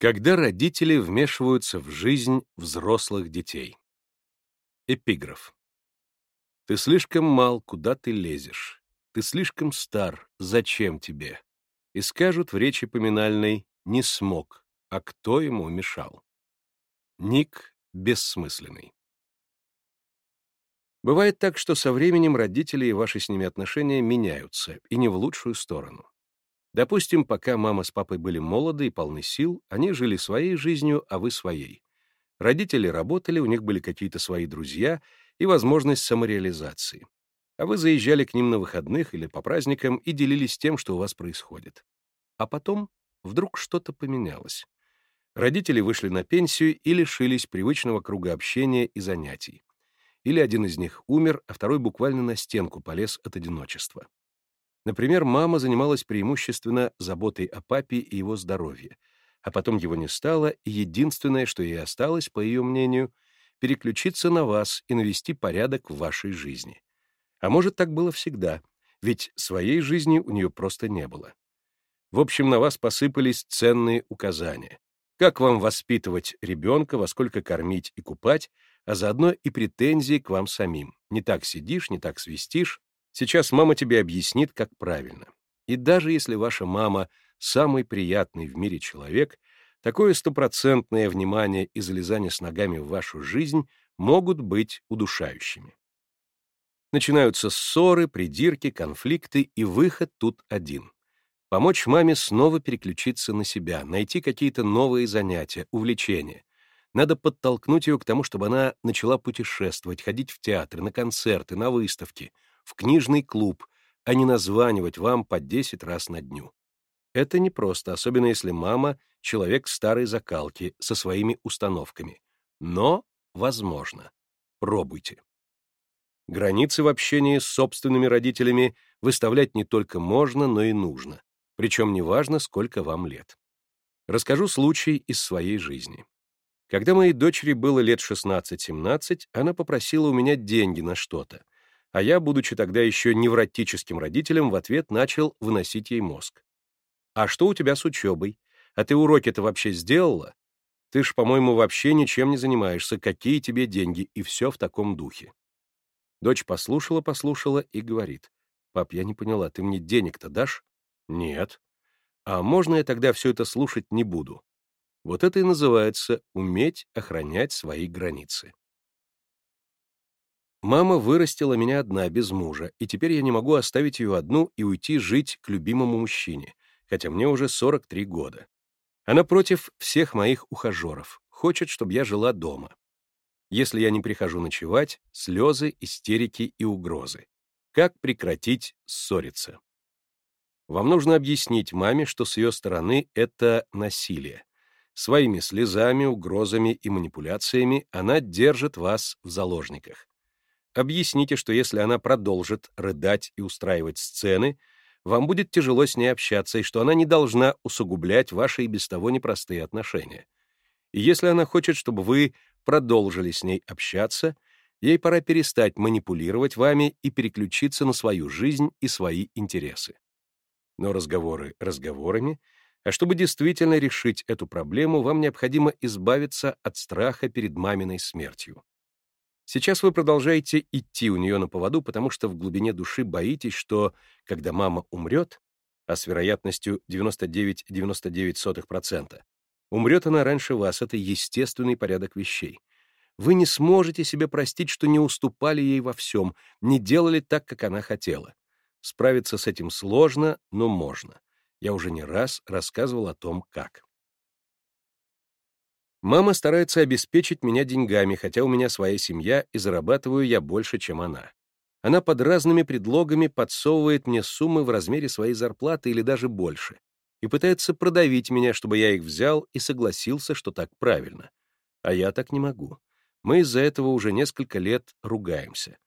Когда родители вмешиваются в жизнь взрослых детей. Эпиграф. Ты слишком мал, куда ты лезешь? Ты слишком стар, зачем тебе? И скажут в речи поминальной «не смог», а кто ему мешал? Ник бессмысленный. Бывает так, что со временем родители и ваши с ними отношения меняются, и не в лучшую сторону. Допустим, пока мама с папой были молоды и полны сил, они жили своей жизнью, а вы своей. Родители работали, у них были какие-то свои друзья и возможность самореализации. А вы заезжали к ним на выходных или по праздникам и делились тем, что у вас происходит. А потом вдруг что-то поменялось. Родители вышли на пенсию и лишились привычного круга общения и занятий. Или один из них умер, а второй буквально на стенку полез от одиночества. Например, мама занималась преимущественно заботой о папе и его здоровье, а потом его не стало, и единственное, что ей осталось, по ее мнению, переключиться на вас и навести порядок в вашей жизни. А может, так было всегда, ведь своей жизни у нее просто не было. В общем, на вас посыпались ценные указания. Как вам воспитывать ребенка, во сколько кормить и купать, а заодно и претензии к вам самим. Не так сидишь, не так свистишь, Сейчас мама тебе объяснит, как правильно. И даже если ваша мама — самый приятный в мире человек, такое стопроцентное внимание и залезание с ногами в вашу жизнь могут быть удушающими. Начинаются ссоры, придирки, конфликты, и выход тут один. Помочь маме снова переключиться на себя, найти какие-то новые занятия, увлечения. Надо подтолкнуть ее к тому, чтобы она начала путешествовать, ходить в театры, на концерты, на выставки — в книжный клуб, а не названивать вам по 10 раз на дню. Это непросто, особенно если мама — человек старой закалки со своими установками. Но возможно. Пробуйте. Границы в общении с собственными родителями выставлять не только можно, но и нужно. Причем неважно, сколько вам лет. Расскажу случай из своей жизни. Когда моей дочери было лет 16-17, она попросила у меня деньги на что-то — а я, будучи тогда еще невротическим родителем, в ответ начал выносить ей мозг. «А что у тебя с учебой? А ты уроки-то вообще сделала? Ты ж, по-моему, вообще ничем не занимаешься, какие тебе деньги?» И все в таком духе. Дочь послушала-послушала и говорит, «Пап, я не поняла, ты мне денег-то дашь?» «Нет». «А можно я тогда все это слушать не буду?» Вот это и называется уметь охранять свои границы. Мама вырастила меня одна, без мужа, и теперь я не могу оставить ее одну и уйти жить к любимому мужчине, хотя мне уже 43 года. Она против всех моих ухажеров, хочет, чтобы я жила дома. Если я не прихожу ночевать, слезы, истерики и угрозы. Как прекратить ссориться? Вам нужно объяснить маме, что с ее стороны это насилие. Своими слезами, угрозами и манипуляциями она держит вас в заложниках. Объясните, что если она продолжит рыдать и устраивать сцены, вам будет тяжело с ней общаться, и что она не должна усугублять ваши и без того непростые отношения. И если она хочет, чтобы вы продолжили с ней общаться, ей пора перестать манипулировать вами и переключиться на свою жизнь и свои интересы. Но разговоры разговорами, а чтобы действительно решить эту проблему, вам необходимо избавиться от страха перед маминой смертью. Сейчас вы продолжаете идти у нее на поводу, потому что в глубине души боитесь, что, когда мама умрет, а с вероятностью 99,99%, умрет она раньше вас, это естественный порядок вещей. Вы не сможете себе простить, что не уступали ей во всем, не делали так, как она хотела. Справиться с этим сложно, но можно. Я уже не раз рассказывал о том, как. Мама старается обеспечить меня деньгами, хотя у меня своя семья, и зарабатываю я больше, чем она. Она под разными предлогами подсовывает мне суммы в размере своей зарплаты или даже больше, и пытается продавить меня, чтобы я их взял и согласился, что так правильно. А я так не могу. Мы из-за этого уже несколько лет ругаемся.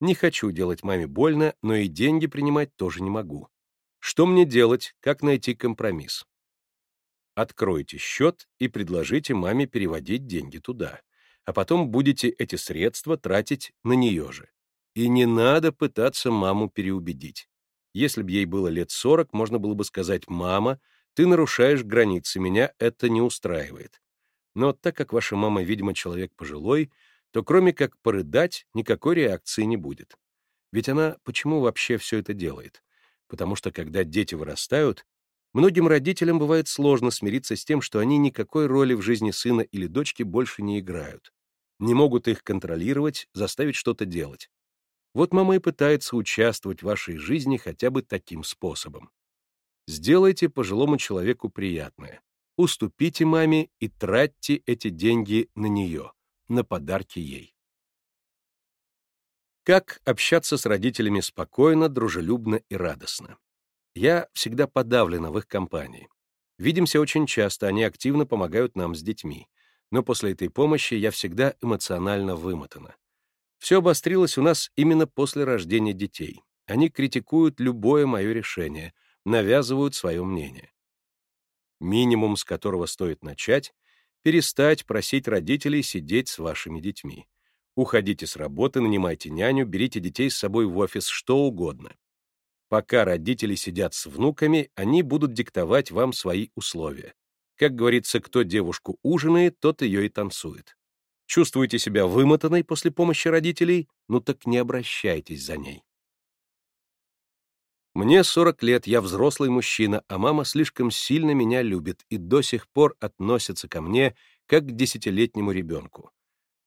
Не хочу делать маме больно, но и деньги принимать тоже не могу. Что мне делать, как найти компромисс? Откройте счет и предложите маме переводить деньги туда, а потом будете эти средства тратить на нее же. И не надо пытаться маму переубедить. Если бы ей было лет 40, можно было бы сказать «мама», Ты нарушаешь границы, меня это не устраивает. Но так как ваша мама, видимо, человек пожилой, то кроме как порыдать, никакой реакции не будет. Ведь она почему вообще все это делает? Потому что когда дети вырастают, многим родителям бывает сложно смириться с тем, что они никакой роли в жизни сына или дочки больше не играют. Не могут их контролировать, заставить что-то делать. Вот мама и пытается участвовать в вашей жизни хотя бы таким способом. Сделайте пожилому человеку приятное. Уступите маме и тратьте эти деньги на нее, на подарки ей. Как общаться с родителями спокойно, дружелюбно и радостно? Я всегда подавлена в их компании. Видимся очень часто, они активно помогают нам с детьми. Но после этой помощи я всегда эмоционально вымотана. Все обострилось у нас именно после рождения детей. Они критикуют любое мое решение, навязывают свое мнение. Минимум, с которого стоит начать, перестать просить родителей сидеть с вашими детьми. Уходите с работы, нанимайте няню, берите детей с собой в офис, что угодно. Пока родители сидят с внуками, они будут диктовать вам свои условия. Как говорится, кто девушку ужинает, тот ее и танцует. Чувствуете себя вымотанной после помощи родителей? Ну так не обращайтесь за ней. Мне 40 лет, я взрослый мужчина, а мама слишком сильно меня любит и до сих пор относится ко мне как к десятилетнему ребенку.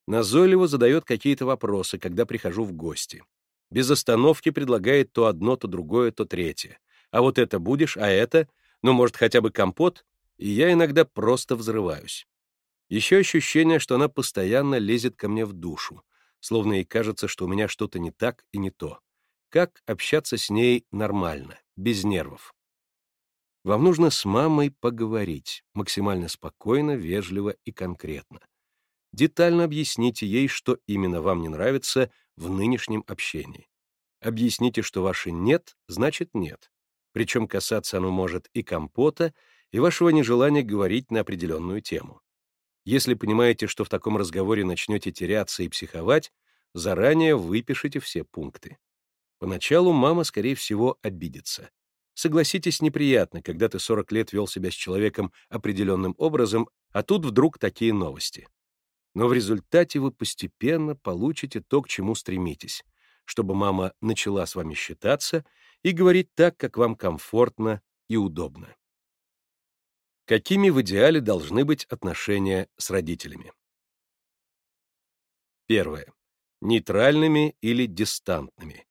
Назойливо задает какие-то вопросы, когда прихожу в гости. Без остановки предлагает то одно, то другое, то третье. А вот это будешь, а это? Ну, может, хотя бы компот? И я иногда просто взрываюсь. Еще ощущение, что она постоянно лезет ко мне в душу, словно ей кажется, что у меня что-то не так и не то. Как общаться с ней нормально, без нервов? Вам нужно с мамой поговорить, максимально спокойно, вежливо и конкретно. Детально объясните ей, что именно вам не нравится в нынешнем общении. Объясните, что ваше «нет» значит «нет». Причем касаться оно может и компота, и вашего нежелания говорить на определенную тему. Если понимаете, что в таком разговоре начнете теряться и психовать, заранее выпишите все пункты. Поначалу мама, скорее всего, обидится. Согласитесь, неприятно, когда ты 40 лет вел себя с человеком определенным образом, а тут вдруг такие новости. Но в результате вы постепенно получите то, к чему стремитесь, чтобы мама начала с вами считаться и говорить так, как вам комфортно и удобно. Какими в идеале должны быть отношения с родителями? Первое. Нейтральными или дистантными.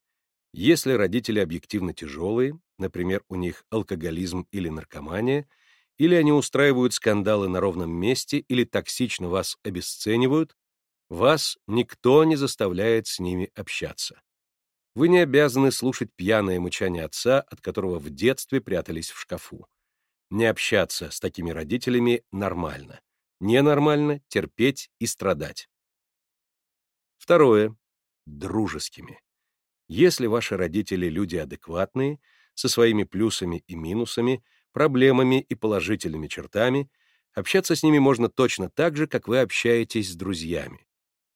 Если родители объективно тяжелые, например, у них алкоголизм или наркомания, или они устраивают скандалы на ровном месте, или токсично вас обесценивают, вас никто не заставляет с ними общаться. Вы не обязаны слушать пьяное мычание отца, от которого в детстве прятались в шкафу. Не общаться с такими родителями нормально. Ненормально терпеть и страдать. Второе. Дружескими. Если ваши родители люди адекватные, со своими плюсами и минусами, проблемами и положительными чертами, общаться с ними можно точно так же, как вы общаетесь с друзьями.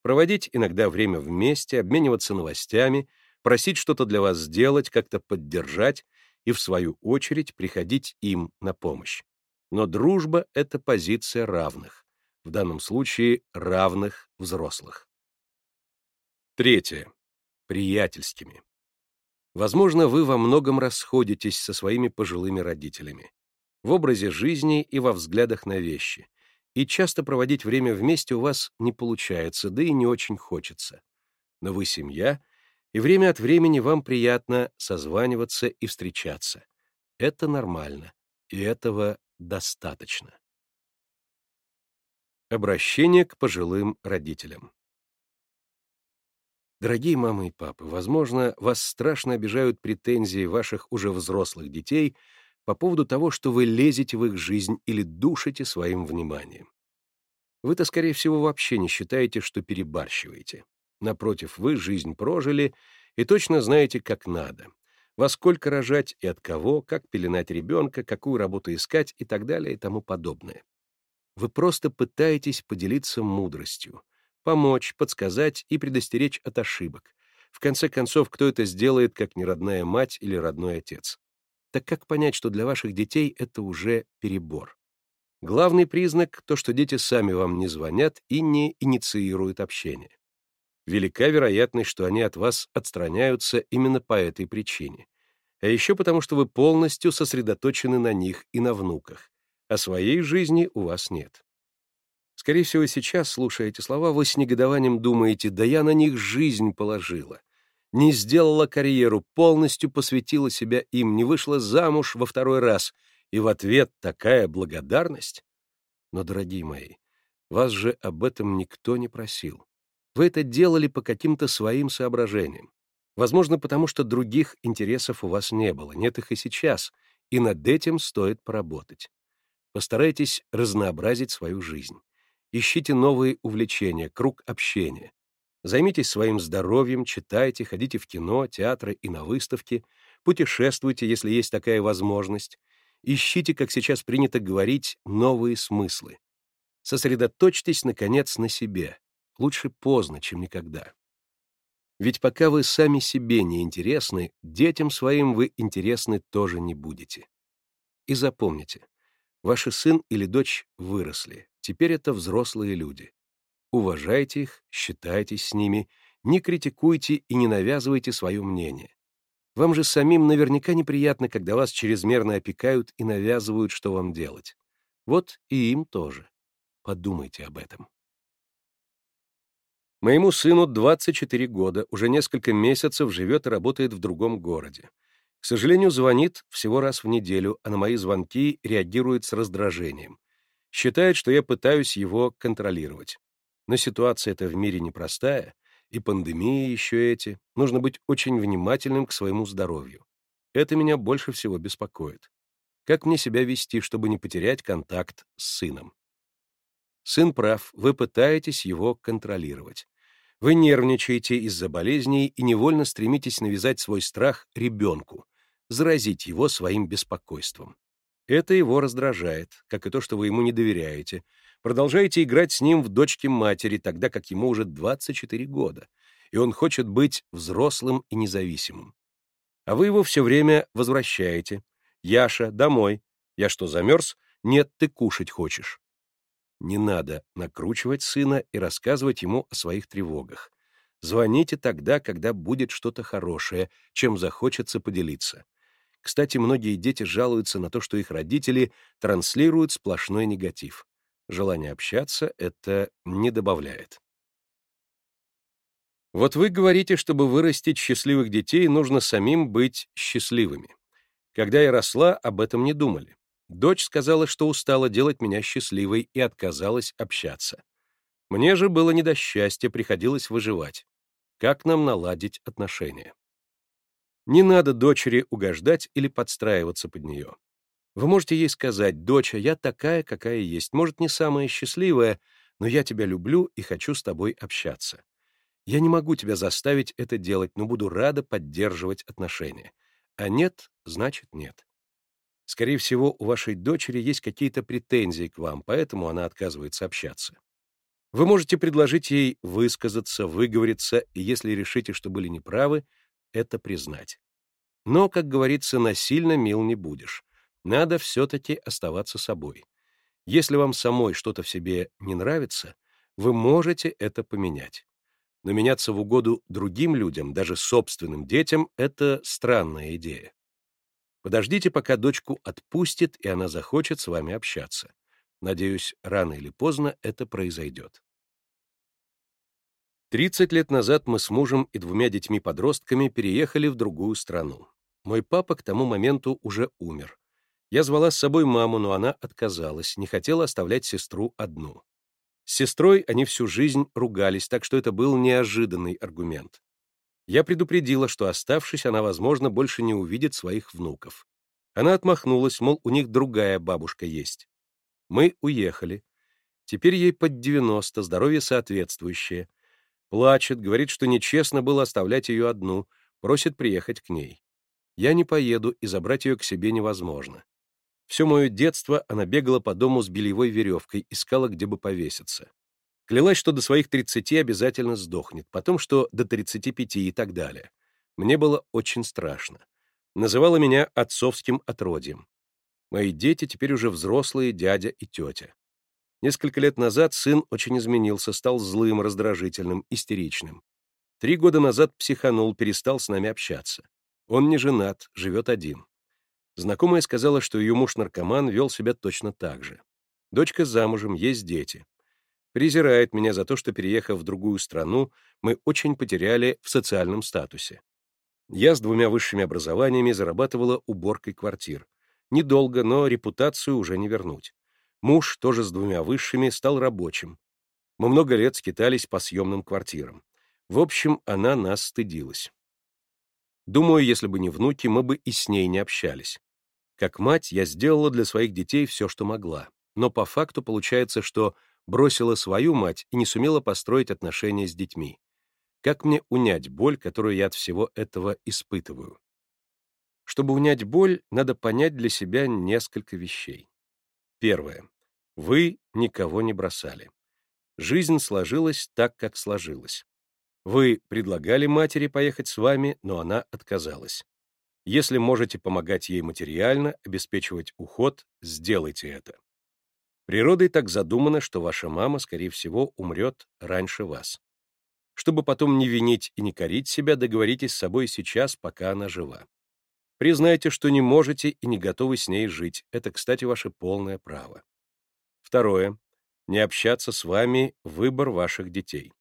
Проводить иногда время вместе, обмениваться новостями, просить что-то для вас сделать, как-то поддержать и, в свою очередь, приходить им на помощь. Но дружба — это позиция равных, в данном случае равных взрослых. Третье приятельскими. Возможно, вы во многом расходитесь со своими пожилыми родителями, в образе жизни и во взглядах на вещи, и часто проводить время вместе у вас не получается, да и не очень хочется. Но вы семья, и время от времени вам приятно созваниваться и встречаться. Это нормально, и этого достаточно. Обращение к пожилым родителям. Дорогие мамы и папы, возможно, вас страшно обижают претензии ваших уже взрослых детей по поводу того, что вы лезете в их жизнь или душите своим вниманием. Вы-то, скорее всего, вообще не считаете, что перебарщиваете. Напротив, вы жизнь прожили и точно знаете, как надо. Во сколько рожать и от кого, как пеленать ребенка, какую работу искать и так далее и тому подобное. Вы просто пытаетесь поделиться мудростью, помочь, подсказать и предостеречь от ошибок. В конце концов, кто это сделает, как не родная мать или родной отец? Так как понять, что для ваших детей это уже перебор? Главный признак — то, что дети сами вам не звонят и не инициируют общение. Велика вероятность, что они от вас отстраняются именно по этой причине. А еще потому, что вы полностью сосредоточены на них и на внуках, а своей жизни у вас нет. Скорее всего, сейчас, слушая эти слова, вы с негодованием думаете, да я на них жизнь положила. Не сделала карьеру, полностью посвятила себя им, не вышла замуж во второй раз, и в ответ такая благодарность. Но, дорогие мои, вас же об этом никто не просил. Вы это делали по каким-то своим соображениям. Возможно, потому что других интересов у вас не было, нет их и сейчас, и над этим стоит поработать. Постарайтесь разнообразить свою жизнь. Ищите новые увлечения, круг общения. Займитесь своим здоровьем, читайте, ходите в кино, театры и на выставки, путешествуйте, если есть такая возможность. Ищите, как сейчас принято говорить, новые смыслы. Сосредоточьтесь, наконец, на себе. Лучше поздно, чем никогда. Ведь пока вы сами себе не интересны, детям своим вы интересны тоже не будете. И запомните, Ваши сын или дочь выросли, теперь это взрослые люди. Уважайте их, считайтесь с ними, не критикуйте и не навязывайте свое мнение. Вам же самим наверняка неприятно, когда вас чрезмерно опекают и навязывают, что вам делать. Вот и им тоже. Подумайте об этом. Моему сыну 24 года, уже несколько месяцев живет и работает в другом городе. К сожалению, звонит всего раз в неделю, а на мои звонки реагирует с раздражением. Считает, что я пытаюсь его контролировать. Но ситуация эта в мире непростая, и пандемии еще эти. Нужно быть очень внимательным к своему здоровью. Это меня больше всего беспокоит. Как мне себя вести, чтобы не потерять контакт с сыном? Сын прав, вы пытаетесь его контролировать. Вы нервничаете из-за болезней и невольно стремитесь навязать свой страх ребенку, заразить его своим беспокойством. Это его раздражает, как и то, что вы ему не доверяете. Продолжаете играть с ним в дочке матери, тогда как ему уже 24 года, и он хочет быть взрослым и независимым. А вы его все время возвращаете. «Яша, домой. Я что, замерз? Нет, ты кушать хочешь». Не надо накручивать сына и рассказывать ему о своих тревогах. Звоните тогда, когда будет что-то хорошее, чем захочется поделиться. Кстати, многие дети жалуются на то, что их родители транслируют сплошной негатив. Желание общаться это не добавляет. Вот вы говорите, чтобы вырастить счастливых детей, нужно самим быть счастливыми. Когда я росла, об этом не думали. Дочь сказала, что устала делать меня счастливой и отказалась общаться. Мне же было не до счастья, приходилось выживать. Как нам наладить отношения? Не надо дочери угождать или подстраиваться под нее. Вы можете ей сказать, «Доча, я такая, какая есть, может, не самая счастливая, но я тебя люблю и хочу с тобой общаться. Я не могу тебя заставить это делать, но буду рада поддерживать отношения. А нет, значит нет. Скорее всего, у вашей дочери есть какие-то претензии к вам, поэтому она отказывается общаться. Вы можете предложить ей высказаться, выговориться, и если решите, что были неправы, это признать. Но, как говорится, насильно мил не будешь. Надо все-таки оставаться собой. Если вам самой что-то в себе не нравится, вы можете это поменять. Но меняться в угоду другим людям, даже собственным детям, это странная идея. Подождите, пока дочку отпустит, и она захочет с вами общаться. Надеюсь, рано или поздно это произойдет. 30 лет назад мы с мужем и двумя детьми-подростками переехали в другую страну. Мой папа к тому моменту уже умер. Я звала с собой маму, но она отказалась, не хотела оставлять сестру одну. С сестрой они всю жизнь ругались, так что это был неожиданный аргумент. Я предупредила, что, оставшись, она, возможно, больше не увидит своих внуков. Она отмахнулась, мол, у них другая бабушка есть. Мы уехали. Теперь ей под 90, здоровье соответствующее. Плачет, говорит, что нечестно было оставлять ее одну, просит приехать к ней. Я не поеду, и забрать ее к себе невозможно. Все мое детство она бегала по дому с бельевой веревкой, искала, где бы повеситься. Клялась, что до своих 30 обязательно сдохнет, потом, что до 35 и так далее. Мне было очень страшно. Называла меня отцовским отродьем. Мои дети теперь уже взрослые дядя и тетя. Несколько лет назад сын очень изменился, стал злым, раздражительным, истеричным. Три года назад психанул, перестал с нами общаться. Он не женат, живет один. Знакомая сказала, что ее муж-наркоман вел себя точно так же. Дочка замужем, есть дети. Презирает меня за то, что, переехав в другую страну, мы очень потеряли в социальном статусе. Я с двумя высшими образованиями зарабатывала уборкой квартир. Недолго, но репутацию уже не вернуть. Муж, тоже с двумя высшими, стал рабочим. Мы много лет скитались по съемным квартирам. В общем, она нас стыдилась. Думаю, если бы не внуки, мы бы и с ней не общались. Как мать, я сделала для своих детей все, что могла. Но по факту получается, что бросила свою мать и не сумела построить отношения с детьми. Как мне унять боль, которую я от всего этого испытываю? Чтобы унять боль, надо понять для себя несколько вещей. Первое. Вы никого не бросали. Жизнь сложилась так, как сложилась. Вы предлагали матери поехать с вами, но она отказалась. Если можете помогать ей материально, обеспечивать уход, сделайте это. Природой так задумано, что ваша мама, скорее всего, умрет раньше вас. Чтобы потом не винить и не корить себя, договоритесь с собой сейчас, пока она жива. Признайте, что не можете и не готовы с ней жить. Это, кстати, ваше полное право. Второе. Не общаться с вами — выбор ваших детей.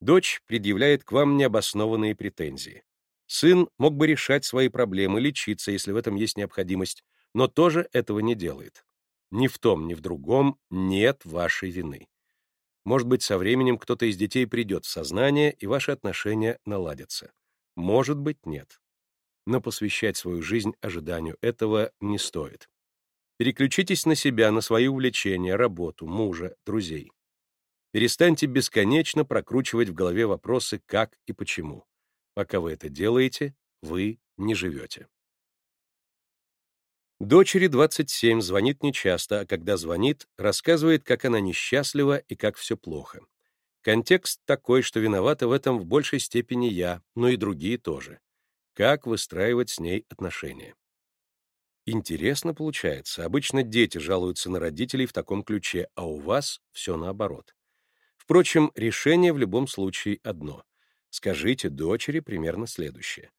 Дочь предъявляет к вам необоснованные претензии. Сын мог бы решать свои проблемы, лечиться, если в этом есть необходимость, но тоже этого не делает. Ни в том, ни в другом нет вашей вины. Может быть, со временем кто-то из детей придет в сознание, и ваши отношения наладятся. Может быть, нет. Но посвящать свою жизнь ожиданию этого не стоит. Переключитесь на себя, на свои увлечения, работу, мужа, друзей. Перестаньте бесконечно прокручивать в голове вопросы «как» и «почему». Пока вы это делаете, вы не живете. Дочери 27 звонит нечасто, а когда звонит, рассказывает, как она несчастлива и как все плохо. Контекст такой, что виновата в этом в большей степени я, но и другие тоже. Как выстраивать с ней отношения? Интересно получается. Обычно дети жалуются на родителей в таком ключе, а у вас все наоборот. Впрочем, решение в любом случае одно. Скажите дочери примерно следующее.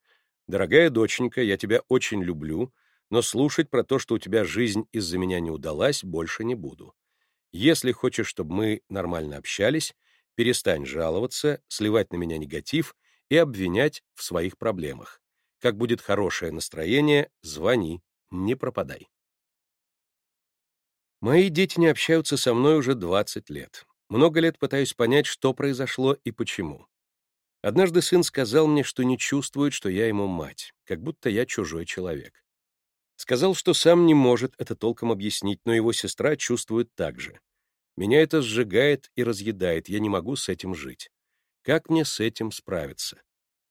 «Дорогая доченька, я тебя очень люблю, но слушать про то, что у тебя жизнь из-за меня не удалась, больше не буду. Если хочешь, чтобы мы нормально общались, перестань жаловаться, сливать на меня негатив и обвинять в своих проблемах. Как будет хорошее настроение, звони, не пропадай. Мои дети не общаются со мной уже 20 лет. Много лет пытаюсь понять, что произошло и почему. Однажды сын сказал мне, что не чувствует, что я ему мать, как будто я чужой человек. Сказал, что сам не может это толком объяснить, но его сестра чувствует так же. Меня это сжигает и разъедает, я не могу с этим жить. Как мне с этим справиться?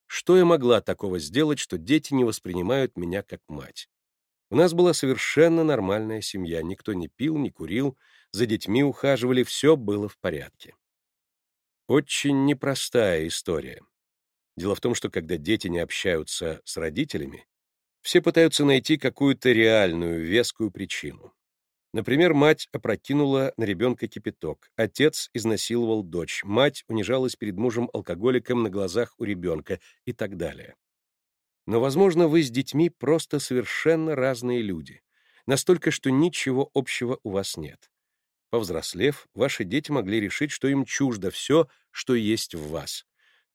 Что я могла такого сделать, что дети не воспринимают меня как мать? У нас была совершенно нормальная семья, никто не пил, не курил, за детьми ухаживали, все было в порядке. Очень непростая история. Дело в том, что когда дети не общаются с родителями, все пытаются найти какую-то реальную, вескую причину. Например, мать опрокинула на ребенка кипяток, отец изнасиловал дочь, мать унижалась перед мужем-алкоголиком на глазах у ребенка и так далее. Но, возможно, вы с детьми просто совершенно разные люди, настолько, что ничего общего у вас нет. Повзрослев, ваши дети могли решить, что им чуждо все, что есть в вас.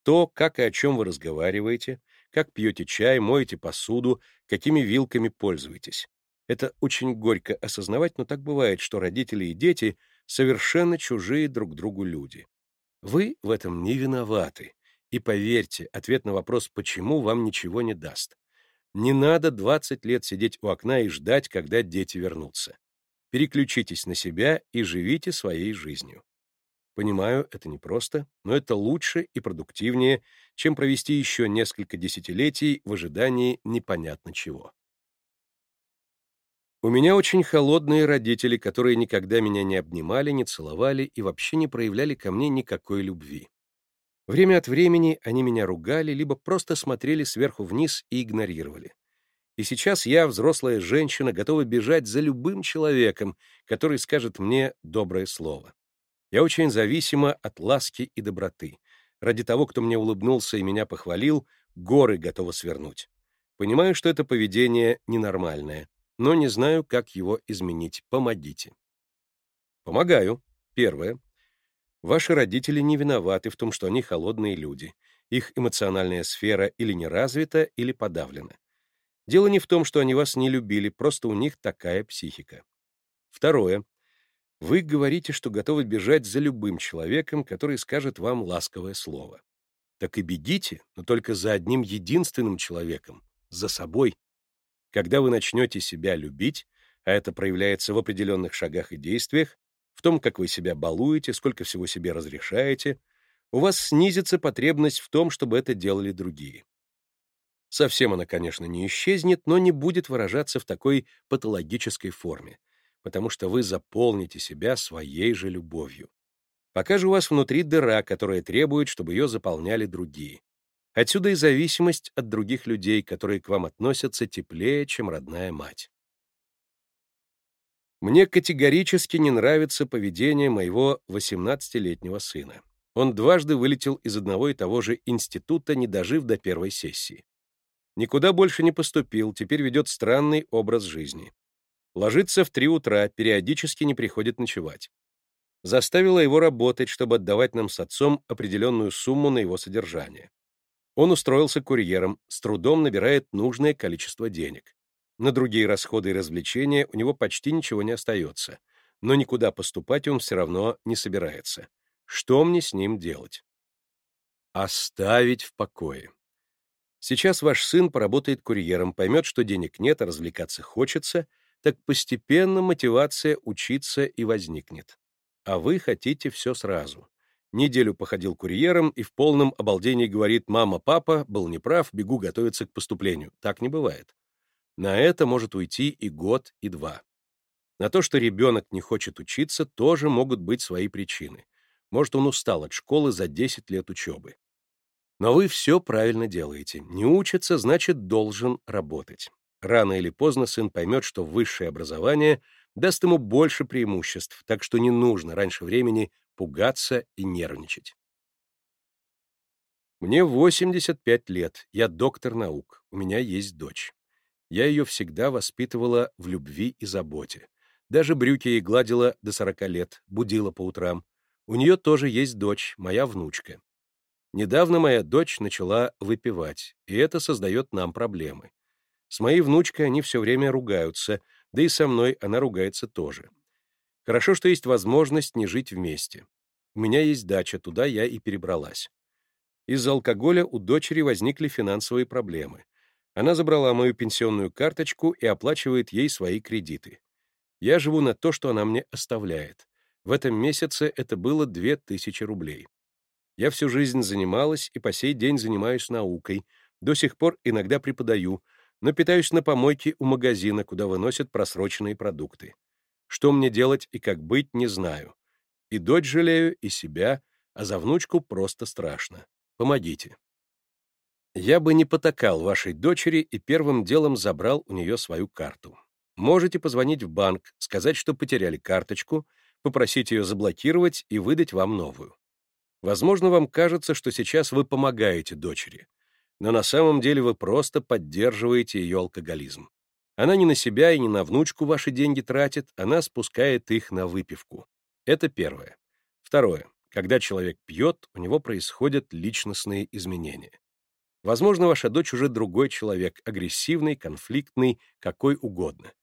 То, как и о чем вы разговариваете, как пьете чай, моете посуду, какими вилками пользуетесь. Это очень горько осознавать, но так бывает, что родители и дети совершенно чужие друг другу люди. Вы в этом не виноваты. И поверьте, ответ на вопрос «почему» вам ничего не даст. Не надо 20 лет сидеть у окна и ждать, когда дети вернутся. Переключитесь на себя и живите своей жизнью. Понимаю, это непросто, но это лучше и продуктивнее, чем провести еще несколько десятилетий в ожидании непонятно чего. У меня очень холодные родители, которые никогда меня не обнимали, не целовали и вообще не проявляли ко мне никакой любви. Время от времени они меня ругали, либо просто смотрели сверху вниз и игнорировали. И сейчас я, взрослая женщина, готова бежать за любым человеком, который скажет мне доброе слово. Я очень зависима от ласки и доброты. Ради того, кто мне улыбнулся и меня похвалил, горы готова свернуть. Понимаю, что это поведение ненормальное, но не знаю, как его изменить. Помогите. Помогаю. Первое. Ваши родители не виноваты в том, что они холодные люди. Их эмоциональная сфера или не развита, или подавлена. Дело не в том, что они вас не любили, просто у них такая психика. Второе. Вы говорите, что готовы бежать за любым человеком, который скажет вам ласковое слово. Так и бегите, но только за одним единственным человеком, за собой. Когда вы начнете себя любить, а это проявляется в определенных шагах и действиях, в том, как вы себя балуете, сколько всего себе разрешаете, у вас снизится потребность в том, чтобы это делали другие. Совсем она, конечно, не исчезнет, но не будет выражаться в такой патологической форме, потому что вы заполните себя своей же любовью. Пока же у вас внутри дыра, которая требует, чтобы ее заполняли другие. Отсюда и зависимость от других людей, которые к вам относятся теплее, чем родная мать. Мне категорически не нравится поведение моего 18-летнего сына. Он дважды вылетел из одного и того же института, не дожив до первой сессии. Никуда больше не поступил, теперь ведет странный образ жизни. Ложится в три утра, периодически не приходит ночевать. Заставила его работать, чтобы отдавать нам с отцом определенную сумму на его содержание. Он устроился курьером, с трудом набирает нужное количество денег. На другие расходы и развлечения у него почти ничего не остается, но никуда поступать он все равно не собирается. Что мне с ним делать? Оставить в покое. Сейчас ваш сын поработает курьером, поймет, что денег нет, а развлекаться хочется, так постепенно мотивация учиться и возникнет. А вы хотите все сразу. Неделю походил курьером и в полном обалдении говорит «мама, папа, был неправ, бегу готовиться к поступлению». Так не бывает. На это может уйти и год, и два. На то, что ребенок не хочет учиться, тоже могут быть свои причины. Может, он устал от школы за 10 лет учебы. Но вы все правильно делаете. Не учится, значит, должен работать. Рано или поздно сын поймет, что высшее образование даст ему больше преимуществ, так что не нужно раньше времени пугаться и нервничать. Мне 85 лет, я доктор наук, у меня есть дочь. Я ее всегда воспитывала в любви и заботе. Даже брюки ей гладила до 40 лет, будила по утрам. У нее тоже есть дочь, моя внучка. Недавно моя дочь начала выпивать, и это создает нам проблемы. С моей внучкой они все время ругаются, да и со мной она ругается тоже. Хорошо, что есть возможность не жить вместе. У меня есть дача, туда я и перебралась. Из-за алкоголя у дочери возникли финансовые проблемы. Она забрала мою пенсионную карточку и оплачивает ей свои кредиты. Я живу на то, что она мне оставляет. В этом месяце это было 2000 рублей. Я всю жизнь занималась и по сей день занимаюсь наукой, до сих пор иногда преподаю, но питаюсь на помойке у магазина, куда выносят просроченные продукты. Что мне делать и как быть, не знаю. И дочь жалею, и себя, а за внучку просто страшно. Помогите. Я бы не потакал вашей дочери и первым делом забрал у нее свою карту. Можете позвонить в банк, сказать, что потеряли карточку, попросить ее заблокировать и выдать вам новую. Возможно, вам кажется, что сейчас вы помогаете дочери, но на самом деле вы просто поддерживаете ее алкоголизм. Она не на себя и не на внучку ваши деньги тратит, она спускает их на выпивку. Это первое. Второе. Когда человек пьет, у него происходят личностные изменения. Возможно, ваша дочь уже другой человек, агрессивный, конфликтный, какой угодно.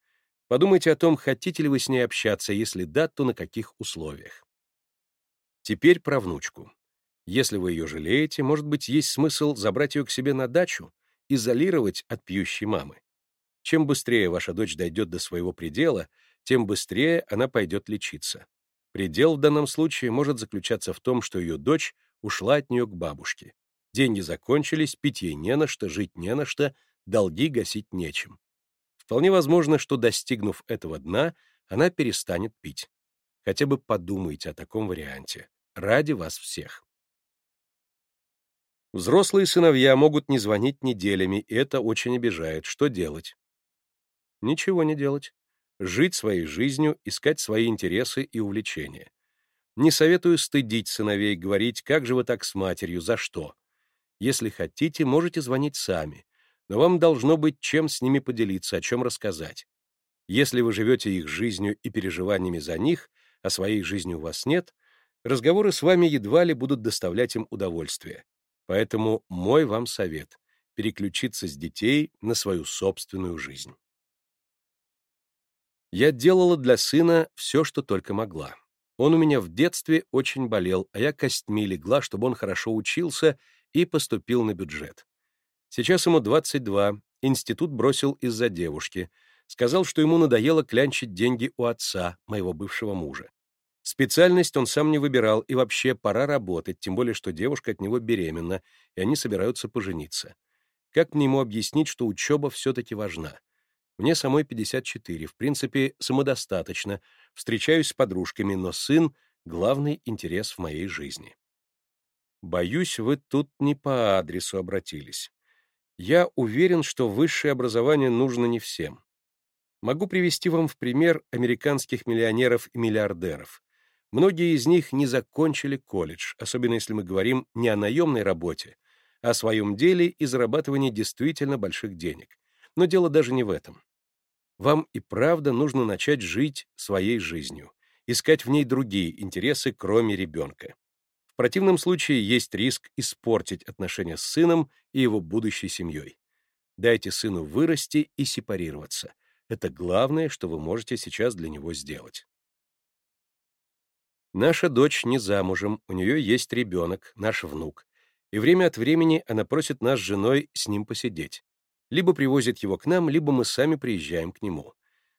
Подумайте о том, хотите ли вы с ней общаться, если да, то на каких условиях. Теперь про внучку. Если вы ее жалеете, может быть, есть смысл забрать ее к себе на дачу, изолировать от пьющей мамы. Чем быстрее ваша дочь дойдет до своего предела, тем быстрее она пойдет лечиться. Предел в данном случае может заключаться в том, что ее дочь ушла от нее к бабушке. Деньги закончились, пить ей не на что, жить не на что, долги гасить нечем. Вполне возможно, что, достигнув этого дна, она перестанет пить. Хотя бы подумайте о таком варианте ради вас всех. Взрослые сыновья могут не звонить неделями, и это очень обижает. Что делать? Ничего не делать. Жить своей жизнью, искать свои интересы и увлечения. Не советую стыдить сыновей, говорить, как же вы так с матерью, за что. Если хотите, можете звонить сами, но вам должно быть чем с ними поделиться, о чем рассказать. Если вы живете их жизнью и переживаниями за них, а своей жизни у вас нет, разговоры с вами едва ли будут доставлять им удовольствие. Поэтому мой вам совет — переключиться с детей на свою собственную жизнь. Я делала для сына все, что только могла. Он у меня в детстве очень болел, а я костьми легла, чтобы он хорошо учился и поступил на бюджет. Сейчас ему 22, институт бросил из-за девушки. Сказал, что ему надоело клянчить деньги у отца, моего бывшего мужа. Специальность он сам не выбирал, и вообще пора работать, тем более, что девушка от него беременна, и они собираются пожениться. Как мне ему объяснить, что учеба все-таки важна? Мне самой 54, в принципе, самодостаточно, встречаюсь с подружками, но сын — главный интерес в моей жизни. Боюсь, вы тут не по адресу обратились. Я уверен, что высшее образование нужно не всем. Могу привести вам в пример американских миллионеров и миллиардеров. Многие из них не закончили колледж, особенно если мы говорим не о наемной работе, а о своем деле и зарабатывании действительно больших денег. Но дело даже не в этом. Вам и правда нужно начать жить своей жизнью, искать в ней другие интересы, кроме ребенка. В противном случае есть риск испортить отношения с сыном и его будущей семьей. Дайте сыну вырасти и сепарироваться. Это главное, что вы можете сейчас для него сделать. Наша дочь не замужем, у нее есть ребенок, наш внук, и время от времени она просит нас с женой с ним посидеть. Либо привозит его к нам, либо мы сами приезжаем к нему.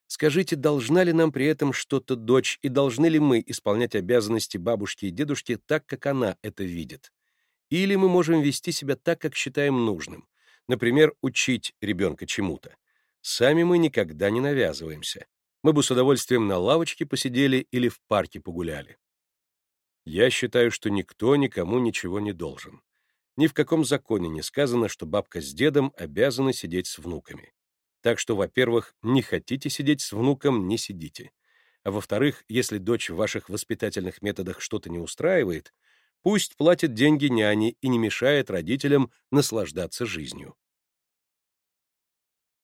Скажите, должна ли нам при этом что-то дочь, и должны ли мы исполнять обязанности бабушки и дедушки так, как она это видит? Или мы можем вести себя так, как считаем нужным, например, учить ребенка чему-то. Сами мы никогда не навязываемся. Мы бы с удовольствием на лавочке посидели или в парке погуляли. Я считаю, что никто никому ничего не должен. Ни в каком законе не сказано, что бабка с дедом обязаны сидеть с внуками. Так что, во-первых, не хотите сидеть с внуком — не сидите. А во-вторых, если дочь в ваших воспитательных методах что-то не устраивает, пусть платит деньги няне и не мешает родителям наслаждаться жизнью.